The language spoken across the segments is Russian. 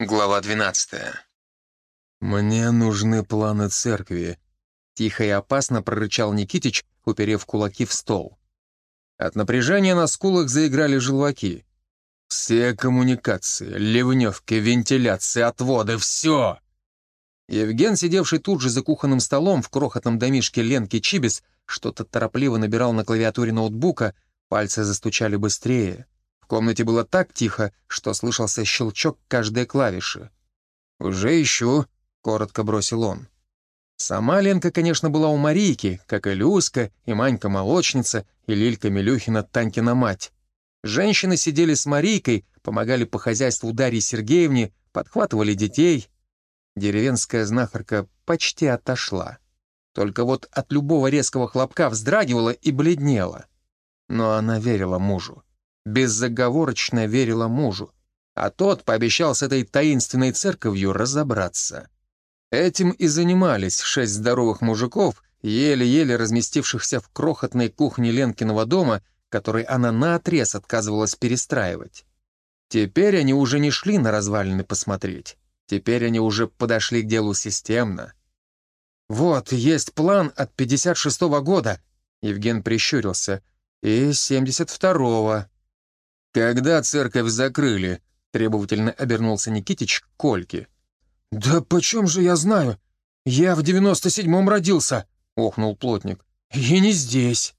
Глава 12. «Мне нужны планы церкви», — тихо и опасно прорычал Никитич, уперев кулаки в стол. От напряжения на скулах заиграли желваки. «Все коммуникации, ливневки, вентиляции, отводы — все!» Евген, сидевший тут же за кухонным столом в крохотном домишке Ленки Чибис, что-то торопливо набирал на клавиатуре ноутбука, пальцы застучали быстрее. Комнате было так тихо, что слышался щелчок каждой клавиши. «Уже ищу», — коротко бросил он. Сама Ленка, конечно, была у Марийки, как и Люська, и Манька-молочница, и Лилька Милюхина, Танькина мать. Женщины сидели с Марийкой, помогали по хозяйству Дарье Сергеевне, подхватывали детей. Деревенская знахарка почти отошла. Только вот от любого резкого хлопка вздрагивала и бледнела. Но она верила мужу беззаговорочно верила мужу, а тот пообещал с этой таинственной церковью разобраться. Этим и занимались шесть здоровых мужиков, еле-еле разместившихся в крохотной кухне Ленкиного дома, который она наотрез отказывалась перестраивать. Теперь они уже не шли на развалины посмотреть. Теперь они уже подошли к делу системно. «Вот, есть план от 56-го года», — Евген прищурился, — «и 72-го». «Когда церковь закрыли?» — требовательно обернулся Никитич к Кольке. «Да почем же я знаю? Я в девяносто седьмом родился», — охнул плотник. «И не здесь».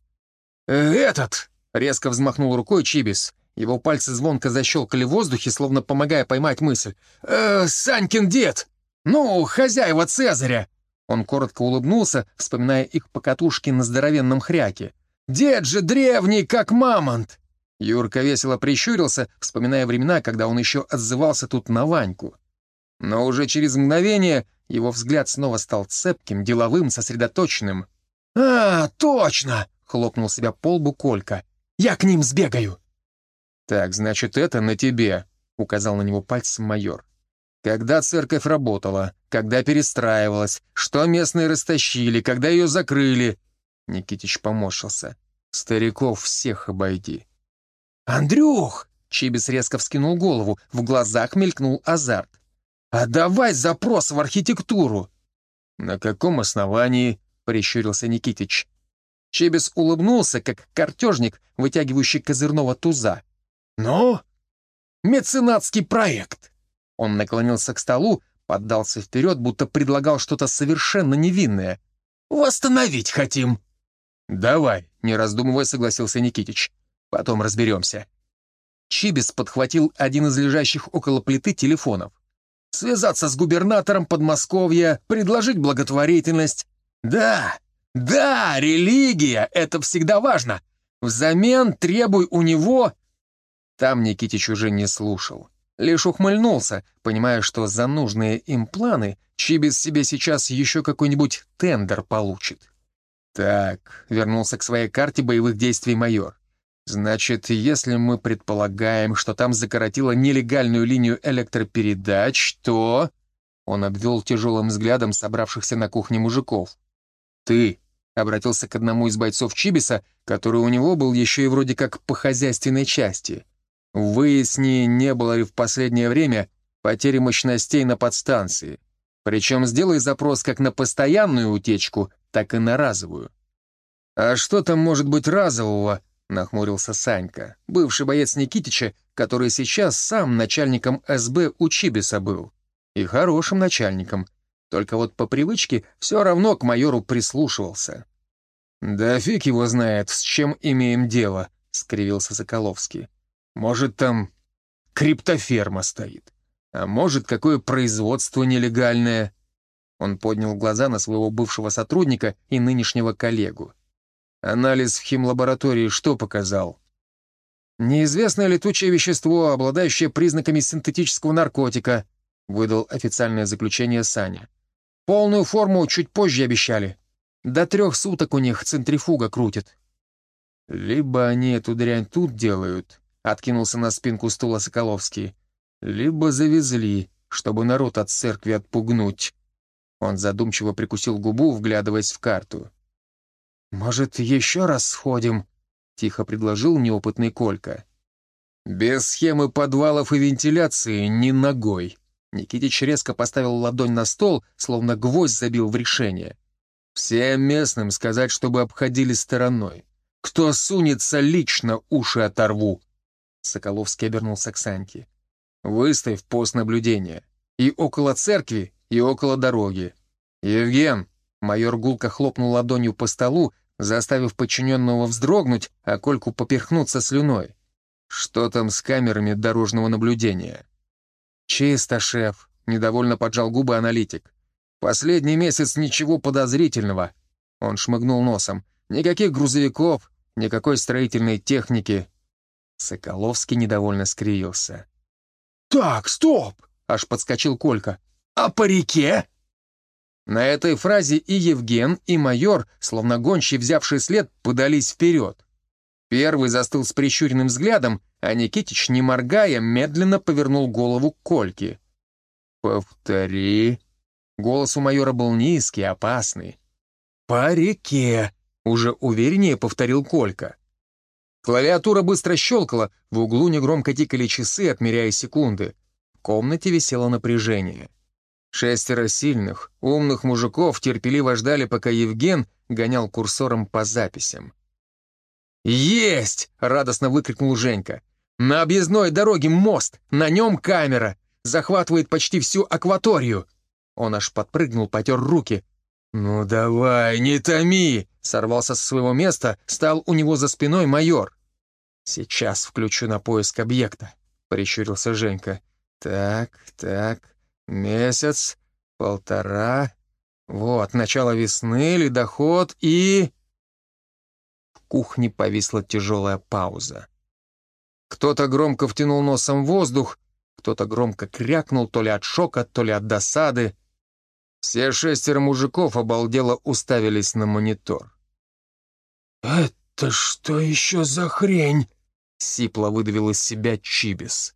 «Этот!» — резко взмахнул рукой Чибис. Его пальцы звонко защелкали в воздухе, словно помогая поймать мысль. «Э, «Санькин дед! Ну, хозяева Цезаря!» Он коротко улыбнулся, вспоминая их покатушки на здоровенном хряке. «Дед же древний, как мамонт! Юрка весело прищурился, вспоминая времена, когда он еще отзывался тут на Ваньку. Но уже через мгновение его взгляд снова стал цепким, деловым, сосредоточенным. «А, точно!» — хлопнул себя по лбу Колька. «Я к ним сбегаю!» «Так, значит, это на тебе», — указал на него пальцем майор. «Когда церковь работала, когда перестраивалась, что местные растащили, когда ее закрыли...» Никитич поморщился. «Стариков всех обойди. «Андрюх!» — Чибис резко вскинул голову, в глазах мелькнул азарт. «А давай запрос в архитектуру!» «На каком основании?» — прищурился Никитич. Чебис улыбнулся, как картежник, вытягивающий козырного туза. «Ну? Меценатский проект!» Он наклонился к столу, поддался вперед, будто предлагал что-то совершенно невинное. «Восстановить хотим!» «Давай», — не раздумывая согласился Никитич. Потом разберемся». Чибис подхватил один из лежащих около плиты телефонов. «Связаться с губернатором Подмосковья, предложить благотворительность. Да, да, религия — это всегда важно. Взамен требуй у него...» Там Никитич уже не слушал. Лишь ухмыльнулся, понимая, что за нужные им планы Чибис себе сейчас еще какой-нибудь тендер получит. «Так», — вернулся к своей карте боевых действий майор. Значит, если мы предполагаем, что там закоротило нелегальную линию электропередач, то...» Он обвел тяжелым взглядом собравшихся на кухне мужиков. «Ты», — обратился к одному из бойцов Чибиса, который у него был еще и вроде как по хозяйственной части. «Выясни, не было ли в последнее время потери мощностей на подстанции. Причем сделай запрос как на постоянную утечку, так и на разовую». «А что там может быть разового?» — нахмурился Санька, бывший боец Никитича, который сейчас сам начальником СБ у Чибиса был. И хорошим начальником. Только вот по привычке все равно к майору прислушивался. «Да фиг его знает, с чем имеем дело», — скривился Соколовский. «Может, там криптоферма стоит. А может, какое производство нелегальное?» Он поднял глаза на своего бывшего сотрудника и нынешнего коллегу. Анализ в химлаборатории что показал? Неизвестное летучее вещество, обладающее признаками синтетического наркотика, выдал официальное заключение Саня. Полную форму чуть позже обещали. До трех суток у них центрифуга крутит. Либо они эту дрянь тут делают, откинулся на спинку стула Соколовский, либо завезли, чтобы народ от церкви отпугнуть. Он задумчиво прикусил губу, вглядываясь в карту. «Может, еще раз сходим?» — тихо предложил неопытный Колька. «Без схемы подвалов и вентиляции ни ногой», Никитич резко поставил ладонь на стол, словно гвоздь забил в решение. «Всем местным сказать, чтобы обходили стороной. Кто сунется, лично уши оторву!» Соколовский обернулся к Саньке. «Выставь пост наблюдения. И около церкви, и около дороги. Евген!» Майор гулко хлопнул ладонью по столу, заставив подчиненного вздрогнуть, а Кольку поперхнуться слюной. «Что там с камерами дорожного наблюдения?» «Чисто, шеф», — недовольно поджал губы аналитик. «Последний месяц ничего подозрительного». Он шмыгнул носом. «Никаких грузовиков, никакой строительной техники». Соколовский недовольно скривился. «Так, стоп!» — аж подскочил Колька. «А по реке?» На этой фразе и Евген, и майор, словно гончий, взявший след, подались вперед. Первый застыл с прищуренным взглядом, а Никитич, не моргая, медленно повернул голову к Кольке. «Повтори». Голос у майора был низкий, опасный. «По реке», — уже увереннее повторил Колька. Клавиатура быстро щелкала, в углу негромко тикали часы, отмеряя секунды. В комнате висело напряжение. Шестеро сильных, умных мужиков терпеливо ждали, пока Евген гонял курсором по записям. «Есть!» — радостно выкрикнул Женька. «На объездной дороге мост, на нем камера, захватывает почти всю акваторию». Он аж подпрыгнул, потер руки. «Ну давай, не томи!» — сорвался с своего места, стал у него за спиной майор. «Сейчас включу на поиск объекта», — прищурился Женька. «Так, так, месяц, полтора, вот, начало весны, ледоход и...» В кухне повисла тяжелая пауза. Кто-то громко втянул носом воздух, кто-то громко крякнул то ли от шока, то ли от досады. Все шестеро мужиков обалдело уставились на монитор. «Это что еще за хрень?» — сипло выдавил из себя Чибис.